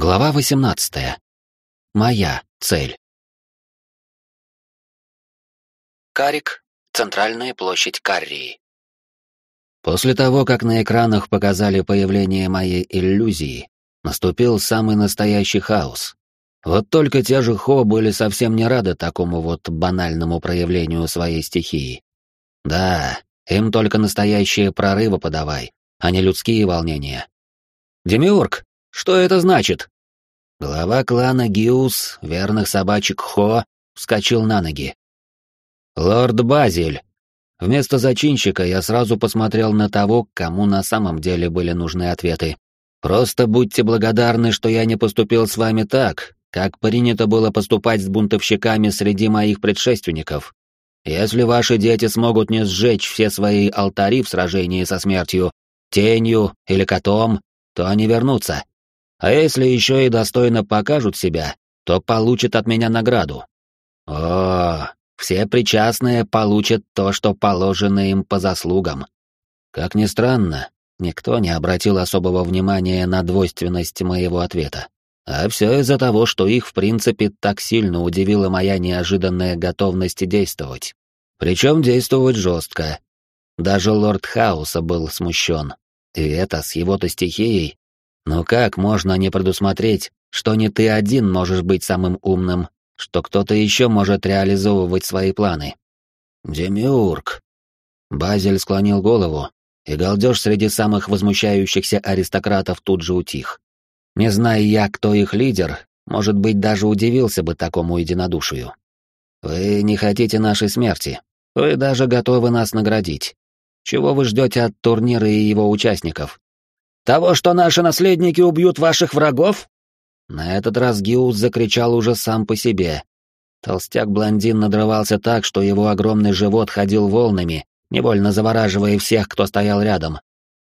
Глава 18. Моя цель. Карик. Центральная площадь Каррии. После того, как на экранах показали появление моей иллюзии, наступил самый настоящий хаос. Вот только те же Хо были совсем не рады такому вот банальному проявлению своей стихии. Да, им только настоящие прорывы подавай, а не людские волнения. «Демиург, что это значит?» Глава клана Гиус, верных собачек Хо, вскочил на ноги. «Лорд Базиль!» Вместо зачинщика я сразу посмотрел на того, кому на самом деле были нужны ответы. «Просто будьте благодарны, что я не поступил с вами так, как принято было поступать с бунтовщиками среди моих предшественников. Если ваши дети смогут не сжечь все свои алтари в сражении со смертью, тенью или котом, то они вернутся. А если еще и достойно покажут себя, то получат от меня награду. О, все причастные получат то, что положено им по заслугам. Как ни странно, никто не обратил особого внимания на двойственность моего ответа. А все из-за того, что их, в принципе, так сильно удивила моя неожиданная готовность действовать. Причем действовать жестко. Даже лорд Хауса был смущен. И это с его-то стихией но как можно не предусмотреть, что не ты один можешь быть самым умным, что кто-то еще может реализовывать свои планы? Демиург. Базель склонил голову, и галдеж среди самых возмущающихся аристократов тут же утих. Не зная я, кто их лидер, может быть, даже удивился бы такому единодушию. Вы не хотите нашей смерти. Вы даже готовы нас наградить. Чего вы ждете от турнира и его участников? Того, что наши наследники убьют ваших врагов?» На этот раз Гиус закричал уже сам по себе. Толстяк-блондин надрывался так, что его огромный живот ходил волнами, невольно завораживая всех, кто стоял рядом.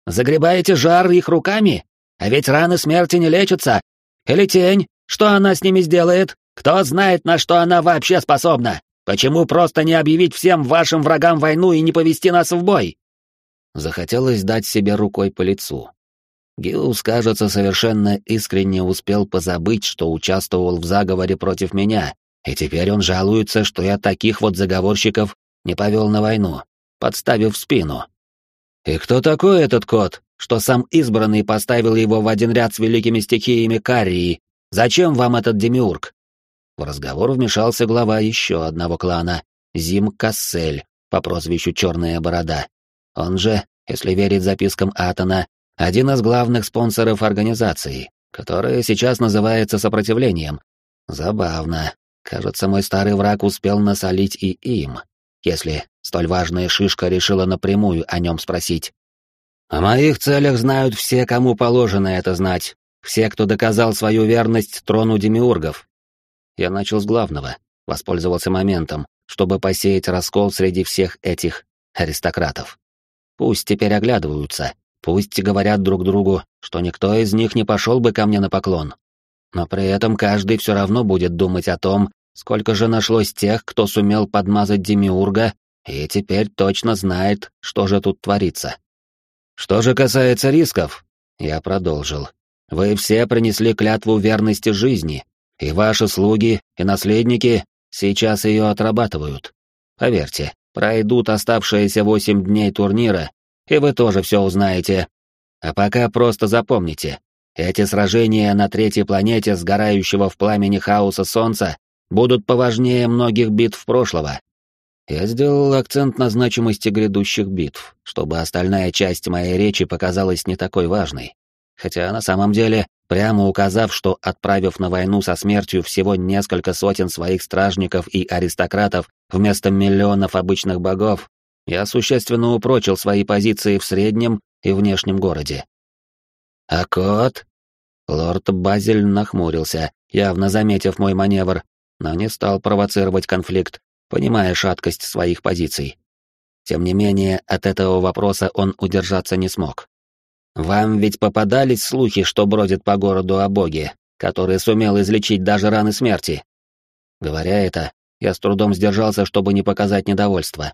«Загребаете жар их руками? А ведь раны смерти не лечатся. Или тень? Что она с ними сделает? Кто знает, на что она вообще способна? Почему просто не объявить всем вашим врагам войну и не повести нас в бой?» Захотелось дать себе рукой по лицу. Гиус, кажется, совершенно искренне успел позабыть, что участвовал в заговоре против меня, и теперь он жалуется, что я таких вот заговорщиков не повел на войну, подставив спину. И кто такой этот кот, что сам избранный поставил его в один ряд с великими стихиями Карии? Зачем вам этот демиург? В разговор вмешался глава еще одного клана, Зим Кассель, по прозвищу Черная Борода. Он же, если верить запискам Атона, один из главных спонсоров организации, которая сейчас называется сопротивлением. Забавно. Кажется, мой старый враг успел насолить и им, если столь важная шишка решила напрямую о нем спросить. О моих целях знают все, кому положено это знать, все, кто доказал свою верность трону демиургов. Я начал с главного, воспользовался моментом, чтобы посеять раскол среди всех этих аристократов. Пусть теперь оглядываются, Пусть говорят друг другу, что никто из них не пошел бы ко мне на поклон. Но при этом каждый все равно будет думать о том, сколько же нашлось тех, кто сумел подмазать Демиурга, и теперь точно знает, что же тут творится. Что же касается рисков, я продолжил. Вы все принесли клятву верности жизни, и ваши слуги и наследники сейчас ее отрабатывают. Поверьте, пройдут оставшиеся восемь дней турнира, и вы тоже все узнаете. А пока просто запомните, эти сражения на третьей планете сгорающего в пламени хаоса Солнца будут поважнее многих битв прошлого. Я сделал акцент на значимости грядущих битв, чтобы остальная часть моей речи показалась не такой важной. Хотя на самом деле, прямо указав, что отправив на войну со смертью всего несколько сотен своих стражников и аристократов вместо миллионов обычных богов, я существенно упрочил свои позиции в среднем и внешнем городе. «А кот?» Лорд Базель нахмурился, явно заметив мой маневр, но не стал провоцировать конфликт, понимая шаткость своих позиций. Тем не менее, от этого вопроса он удержаться не смог. «Вам ведь попадались слухи, что бродит по городу о боге, который сумел излечить даже раны смерти?» Говоря это, я с трудом сдержался, чтобы не показать недовольство.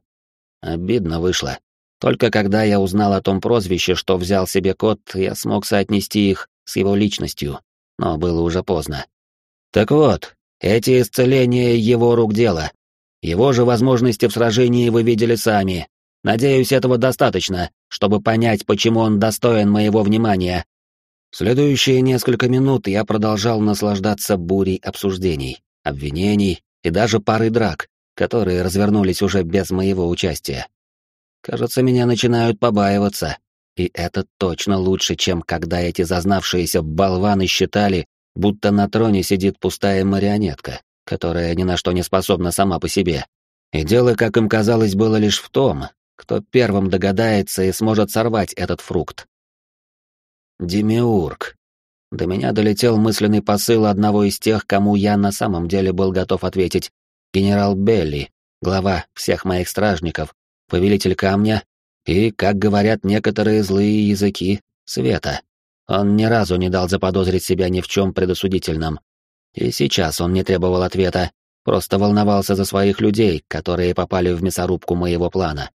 Обидно вышло. Только когда я узнал о том прозвище, что взял себе кот, я смог соотнести их с его личностью. но было уже поздно. Так вот, эти исцеления его рук дело. Его же возможности в сражении вы видели сами. Надеюсь, этого достаточно, чтобы понять, почему он достоин моего внимания. Следующие несколько минут я продолжал наслаждаться бурей обсуждений, обвинений и даже пары драк, которые развернулись уже без моего участия. Кажется, меня начинают побаиваться, и это точно лучше, чем когда эти зазнавшиеся болваны считали, будто на троне сидит пустая марионетка, которая ни на что не способна сама по себе. И дело, как им казалось, было лишь в том, кто первым догадается и сможет сорвать этот фрукт. Демиург. До меня долетел мысленный посыл одного из тех, кому я на самом деле был готов ответить. Генерал Белли, глава всех моих стражников, повелитель камня и, как говорят некоторые злые языки, света. Он ни разу не дал заподозрить себя ни в чем предосудительном. И сейчас он не требовал ответа, просто волновался за своих людей, которые попали в мясорубку моего плана.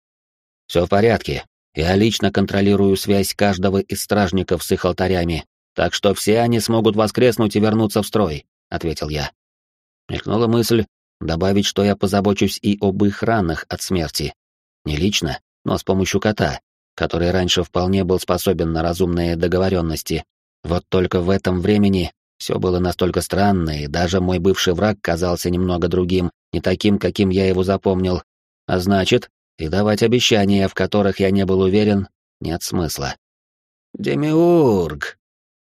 Все в порядке. Я лично контролирую связь каждого из стражников с их алтарями, так что все они смогут воскреснуть и вернуться в строй, ответил я. Мелькнула мысль добавить, что я позабочусь и об их ранах от смерти. Не лично, но с помощью кота, который раньше вполне был способен на разумные договоренности. Вот только в этом времени все было настолько странно, и даже мой бывший враг казался немного другим, не таким, каким я его запомнил. А значит, и давать обещания, в которых я не был уверен, нет смысла. «Демиург!»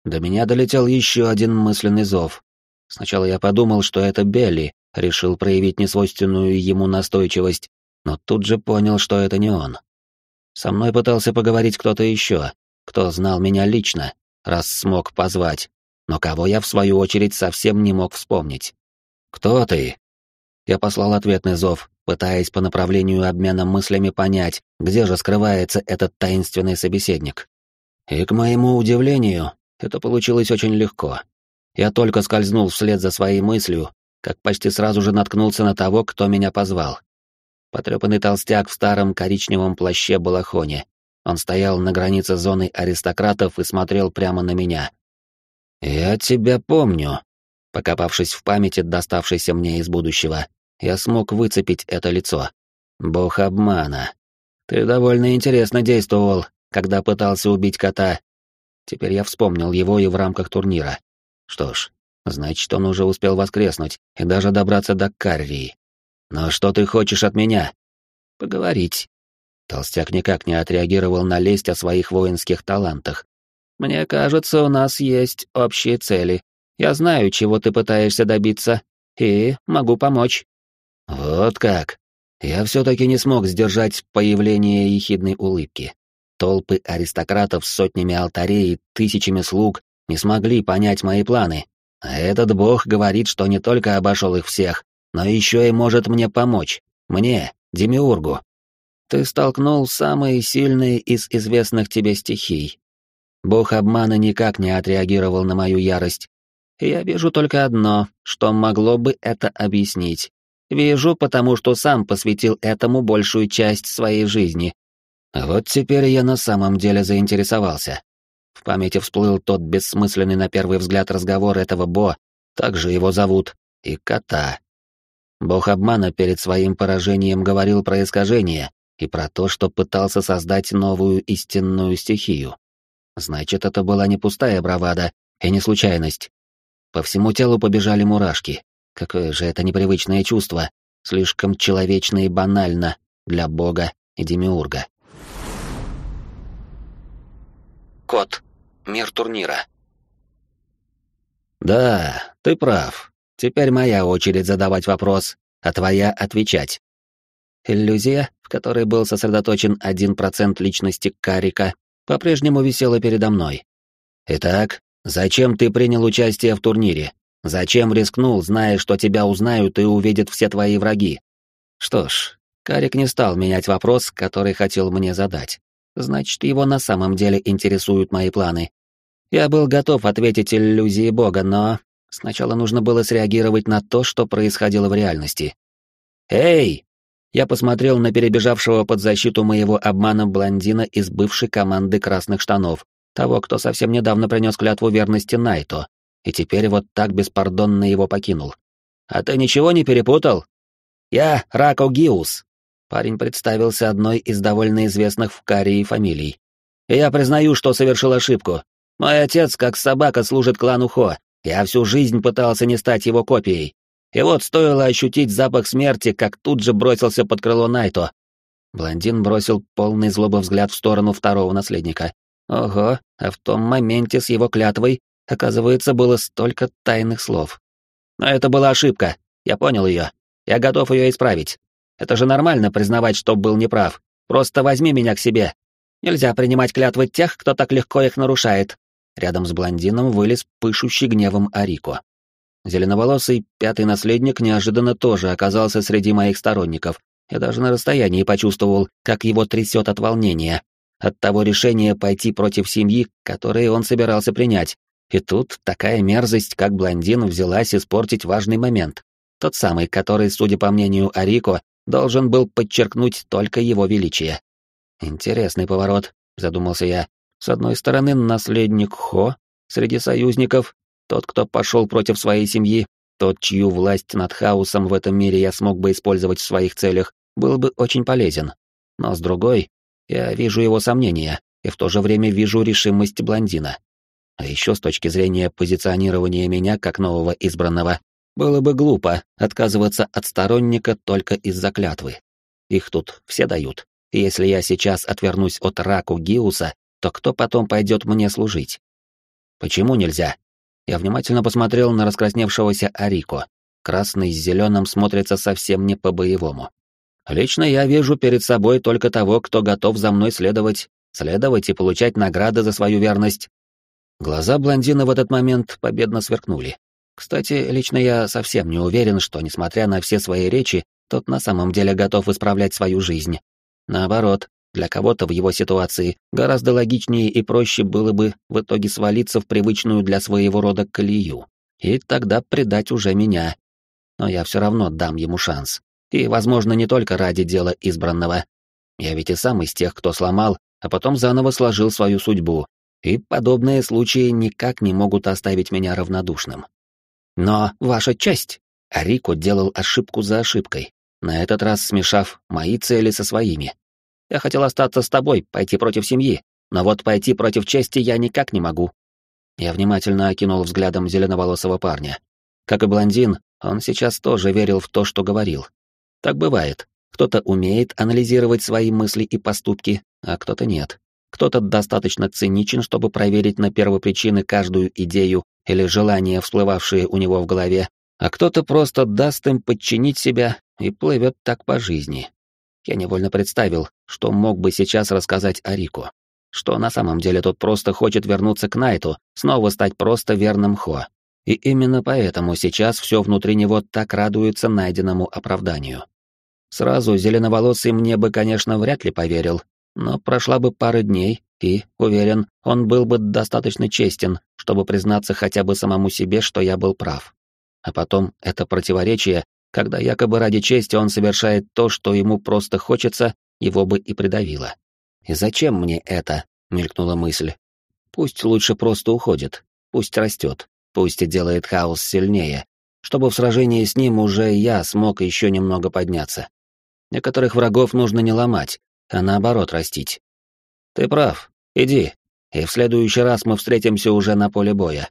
До меня долетел еще один мысленный зов. Сначала я подумал, что это Белли решил проявить несвойственную ему настойчивость, но тут же понял, что это не он. Со мной пытался поговорить кто-то еще, кто знал меня лично, раз смог позвать, но кого я, в свою очередь, совсем не мог вспомнить. «Кто ты?» Я послал ответный зов, пытаясь по направлению обмена мыслями понять, где же скрывается этот таинственный собеседник. И, к моему удивлению, это получилось очень легко. Я только скользнул вслед за своей мыслью, как почти сразу же наткнулся на того, кто меня позвал. Потрепанный толстяк в старом коричневом плаще-балахоне. Он стоял на границе зоны аристократов и смотрел прямо на меня. «Я тебя помню», Покопавшись в памяти, доставшейся мне из будущего, я смог выцепить это лицо. Бог обмана. Ты довольно интересно действовал, когда пытался убить кота. Теперь я вспомнил его и в рамках турнира. Что ж, значит, он уже успел воскреснуть и даже добраться до Каррии. «Но что ты хочешь от меня?» «Поговорить». Толстяк никак не отреагировал на лесть о своих воинских талантах. «Мне кажется, у нас есть общие цели. Я знаю, чего ты пытаешься добиться, и могу помочь». «Вот как?» Я все-таки не смог сдержать появление ехидной улыбки. Толпы аристократов с сотнями алтарей и тысячами слуг не смогли понять мои планы, а этот бог говорит, что не только обошел их всех, но еще и может мне помочь. Мне, Демиургу. Ты столкнул самые сильные из известных тебе стихий. Бог обмана никак не отреагировал на мою ярость. Я вижу только одно, что могло бы это объяснить. Вижу, потому что сам посвятил этому большую часть своей жизни. Вот теперь я на самом деле заинтересовался. В памяти всплыл тот бессмысленный на первый взгляд разговор этого Бо, также его зовут, и кота. Бог обмана перед своим поражением говорил про искажение и про то, что пытался создать новую истинную стихию. Значит, это была не пустая бравада и не случайность. По всему телу побежали мурашки. Какое же это непривычное чувство, слишком человечно и банально для бога и демиурга. Кот. Мир турнира. Да, ты прав. Теперь моя очередь задавать вопрос, а твоя — отвечать. Иллюзия, в которой был сосредоточен один процент личности Карика, по-прежнему висела передо мной. Итак, зачем ты принял участие в турнире? Зачем рискнул, зная, что тебя узнают и увидят все твои враги? Что ж, Карик не стал менять вопрос, который хотел мне задать. Значит, его на самом деле интересуют мои планы. Я был готов ответить иллюзии Бога, но Сначала нужно было среагировать на то, что происходило в реальности. «Эй!» Я посмотрел на перебежавшего под защиту моего обмана блондина из бывшей команды красных штанов, того, кто совсем недавно принес клятву верности Найто, и теперь вот так беспардонно его покинул. «А ты ничего не перепутал?» «Я Рако Гиус», Парень представился одной из довольно известных в Карии фамилий. «Я признаю, что совершил ошибку. Мой отец, как собака, служит клану Хо. Я всю жизнь пытался не стать его копией. И вот стоило ощутить запах смерти, как тут же бросился под крыло Найто. Блондин бросил полный злобы взгляд в сторону второго наследника. Ого, а в том моменте с его клятвой, оказывается, было столько тайных слов. Но это была ошибка, я понял ее. Я готов ее исправить. Это же нормально признавать, что был неправ. Просто возьми меня к себе. Нельзя принимать клятвы тех, кто так легко их нарушает. Рядом с блондином вылез пышущий гневом Арико. Зеленоволосый пятый наследник неожиданно тоже оказался среди моих сторонников. Я даже на расстоянии почувствовал, как его трясет от волнения, от того решения пойти против семьи, которое он собирался принять. И тут такая мерзость, как блондин, взялась испортить важный момент. Тот самый, который, судя по мнению Арико, должен был подчеркнуть только его величие. Интересный поворот, задумался я. С одной стороны, наследник Хо среди союзников, тот, кто пошел против своей семьи, тот, чью власть над хаосом в этом мире я смог бы использовать в своих целях, был бы очень полезен. Но с другой, я вижу его сомнения, и в то же время вижу решимость блондина. А еще с точки зрения позиционирования меня как нового избранного, было бы глупо отказываться от сторонника только из-за клятвы. Их тут все дают. Если я сейчас отвернусь от раку Гиуса, то кто потом пойдет мне служить? Почему нельзя? Я внимательно посмотрел на раскрасневшегося Арико. Красный с зеленым смотрится совсем не по-боевому. Лично я вижу перед собой только того, кто готов за мной следовать, следовать и получать награды за свою верность. Глаза блондина в этот момент победно сверкнули. Кстати, лично я совсем не уверен, что, несмотря на все свои речи, тот на самом деле готов исправлять свою жизнь. Наоборот, для кого-то в его ситуации гораздо логичнее и проще было бы в итоге свалиться в привычную для своего рода колею. И тогда предать уже меня. Но я все равно дам ему шанс. И, возможно, не только ради дела избранного. Я ведь и сам из тех, кто сломал, а потом заново сложил свою судьбу. И подобные случаи никак не могут оставить меня равнодушным. Но, ваша честь, Арико делал ошибку за ошибкой, на этот раз смешав мои цели со своими. Я хотел остаться с тобой, пойти против семьи, но вот пойти против чести я никак не могу. Я внимательно окинул взглядом зеленоволосого парня. Как и блондин, он сейчас тоже верил в то, что говорил. Так бывает. Кто-то умеет анализировать свои мысли и поступки, а кто-то нет. Кто-то достаточно циничен, чтобы проверить на первопричины каждую идею или желания, всплывавшие у него в голове, а кто-то просто даст им подчинить себя и плывет так по жизни. Я невольно представил, что мог бы сейчас рассказать Арику, что на самом деле тот просто хочет вернуться к Найту, снова стать просто верным Хо. И именно поэтому сейчас все внутри него так радуется найденному оправданию. Сразу зеленоволосый мне бы, конечно, вряд ли поверил, но прошла бы пара дней, и, уверен, он был бы достаточно честен, чтобы признаться хотя бы самому себе, что я был прав. А потом это противоречие, когда якобы ради чести он совершает то, что ему просто хочется, его бы и придавило. «И зачем мне это?» — мелькнула мысль. «Пусть лучше просто уходит, пусть растет, пусть и делает хаос сильнее, чтобы в сражении с ним уже я смог еще немного подняться. Некоторых врагов нужно не ломать, а наоборот растить. Ты прав, иди, и в следующий раз мы встретимся уже на поле боя.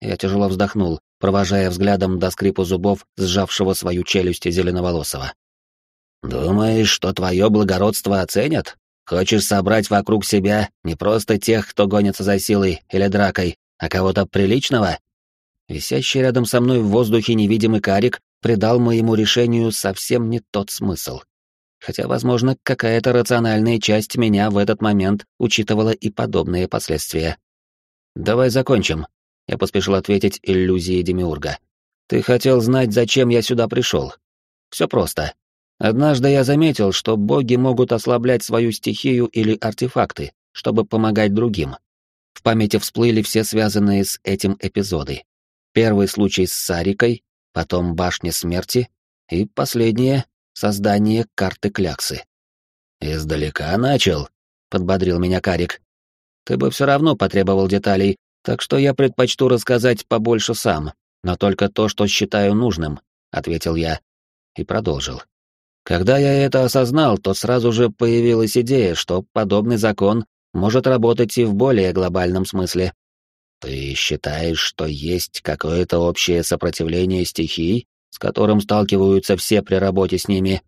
Я тяжело вздохнул, провожая взглядом до скрипа зубов, сжавшего свою челюсть зеленоволосого. «Думаешь, что твое благородство оценят? Хочешь собрать вокруг себя не просто тех, кто гонится за силой или дракой, а кого-то приличного?» Висящий рядом со мной в воздухе невидимый карик придал моему решению совсем не тот смысл хотя, возможно, какая-то рациональная часть меня в этот момент учитывала и подобные последствия. «Давай закончим», — я поспешил ответить иллюзии Демиурга. «Ты хотел знать, зачем я сюда пришел. Все просто. Однажды я заметил, что боги могут ослаблять свою стихию или артефакты, чтобы помогать другим. В памяти всплыли все связанные с этим эпизоды. Первый случай с Сарикой, потом башня смерти, и последнее создание карты кляксы. «Издалека начал», — подбодрил меня Карик. «Ты бы все равно потребовал деталей, Так что я предпочту рассказать побольше сам, но только то, что считаю нужным, ответил я и продолжил. Когда я это осознал, то сразу же появилась идея, что подобный закон может работать и в более глобальном смысле. Ты считаешь, что есть какое-то общее сопротивление стихий, с которым сталкиваются все при работе с ними?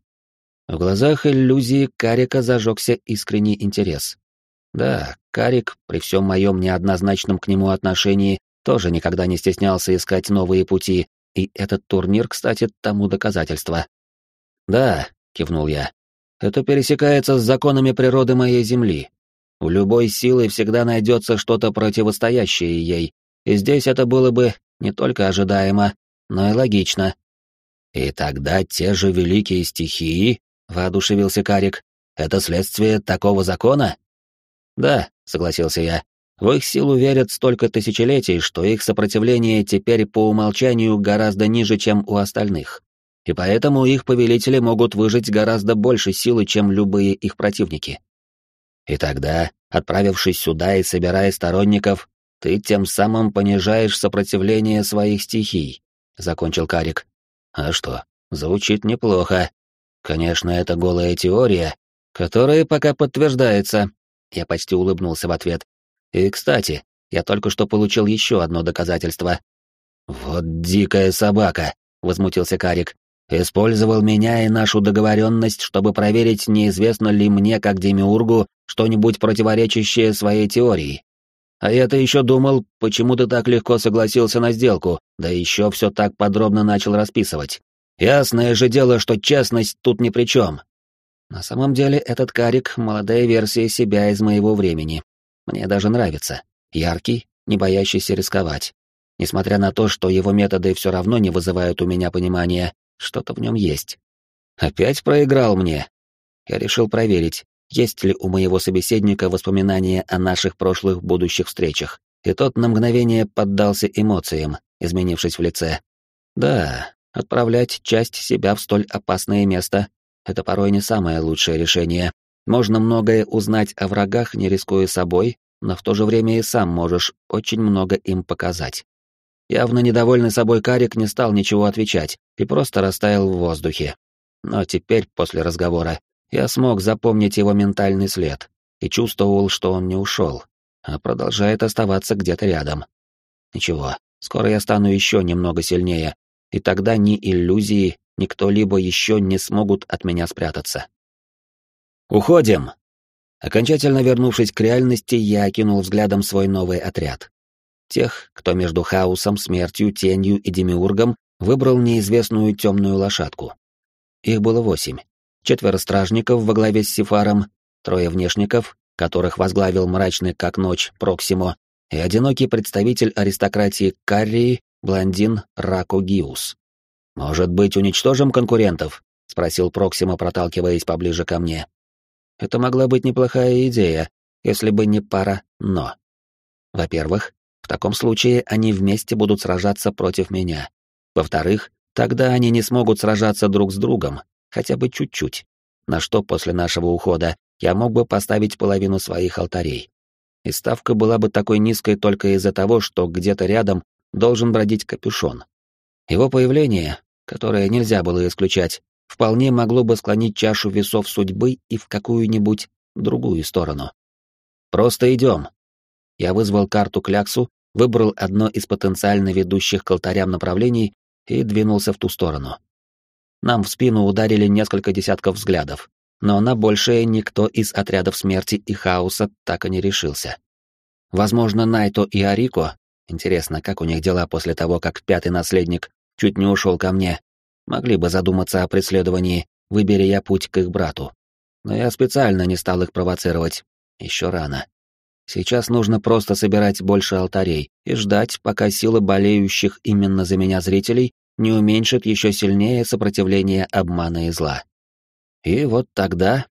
В глазах иллюзии Карика зажегся искренний интерес. Да, Карик, при всем моем неоднозначном к нему отношении, тоже никогда не стеснялся искать новые пути, и этот турнир, кстати, тому доказательство. «Да», — кивнул я, — «это пересекается с законами природы моей Земли. У любой силы всегда найдется что-то противостоящее ей, и здесь это было бы не только ожидаемо, но и логично». «И тогда те же великие стихии», — воодушевился Карик, — «это следствие такого закона?» «Да», — согласился я, — «в их силу верят столько тысячелетий, что их сопротивление теперь по умолчанию гораздо ниже, чем у остальных. И поэтому их повелители могут выжить гораздо больше силы, чем любые их противники. И тогда, отправившись сюда и собирая сторонников, ты тем самым понижаешь сопротивление своих стихий», — закончил Карик. «А что, звучит неплохо. Конечно, это голая теория, которая пока подтверждается, я почти улыбнулся в ответ. И, кстати, я только что получил еще одно доказательство. Вот дикая собака, возмутился Карик. Использовал меня и нашу договоренность, чтобы проверить, неизвестно ли мне, как демиургу, что-нибудь противоречащее своей теории. А я-то еще думал, почему ты так легко согласился на сделку, да еще все так подробно начал расписывать. Ясное же дело, что честность тут ни при чем. На самом деле этот карик — молодая версия себя из моего времени. Мне даже нравится. Яркий, не боящийся рисковать. Несмотря на то, что его методы все равно не вызывают у меня понимания, что-то в нем есть. Опять проиграл мне. Я решил проверить, есть ли у моего собеседника воспоминания о наших прошлых будущих встречах. И тот на мгновение поддался эмоциям, изменившись в лице. Да, отправлять часть себя в столь опасное место это порой не самое лучшее решение. Можно многое узнать о врагах, не рискуя собой, но в то же время и сам можешь очень много им показать. Явно недовольный собой Карик не стал ничего отвечать и просто растаял в воздухе. Но теперь, после разговора, я смог запомнить его ментальный след и чувствовал, что он не ушел, а продолжает оставаться где-то рядом. Ничего, скоро я стану еще немного сильнее, и тогда ни иллюзии, ни кто-либо еще не смогут от меня спрятаться. «Уходим!» Окончательно вернувшись к реальности, я окинул взглядом свой новый отряд. Тех, кто между хаосом, смертью, тенью и демиургом выбрал неизвестную темную лошадку. Их было восемь. Четверо стражников во главе с Сифаром, трое внешников, которых возглавил мрачный как ночь Проксимо, и одинокий представитель аристократии Каррии, блондин Рако Гиус. «Может быть, уничтожим конкурентов?» — спросил Проксима, проталкиваясь поближе ко мне. Это могла быть неплохая идея, если бы не пара «но». Во-первых, в таком случае они вместе будут сражаться против меня. Во-вторых, тогда они не смогут сражаться друг с другом, хотя бы чуть-чуть, на что после нашего ухода я мог бы поставить половину своих алтарей. И ставка была бы такой низкой только из-за того, что где-то рядом должен бродить капюшон. Его появление которое нельзя было исключать, вполне могло бы склонить чашу весов судьбы и в какую-нибудь другую сторону. «Просто идем». Я вызвал карту Кляксу, выбрал одно из потенциально ведущих к алтарям направлений и двинулся в ту сторону. Нам в спину ударили несколько десятков взглядов, но на большее никто из отрядов смерти и хаоса так и не решился. Возможно, Найто и Арико, интересно, как у них дела после того, как пятый наследник чуть не ушел ко мне, могли бы задуматься о преследовании, выбери я путь к их брату. Но я специально не стал их провоцировать. Еще рано. Сейчас нужно просто собирать больше алтарей и ждать, пока сила болеющих именно за меня зрителей не уменьшит еще сильнее сопротивление обмана и зла. И вот тогда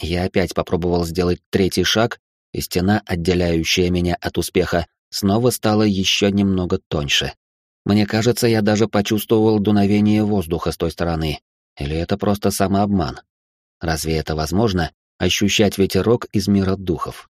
я опять попробовал сделать третий шаг, и стена, отделяющая меня от успеха, снова стала еще немного тоньше. Мне кажется, я даже почувствовал дуновение воздуха с той стороны. Или это просто самообман? Разве это возможно, ощущать ветерок из мира духов?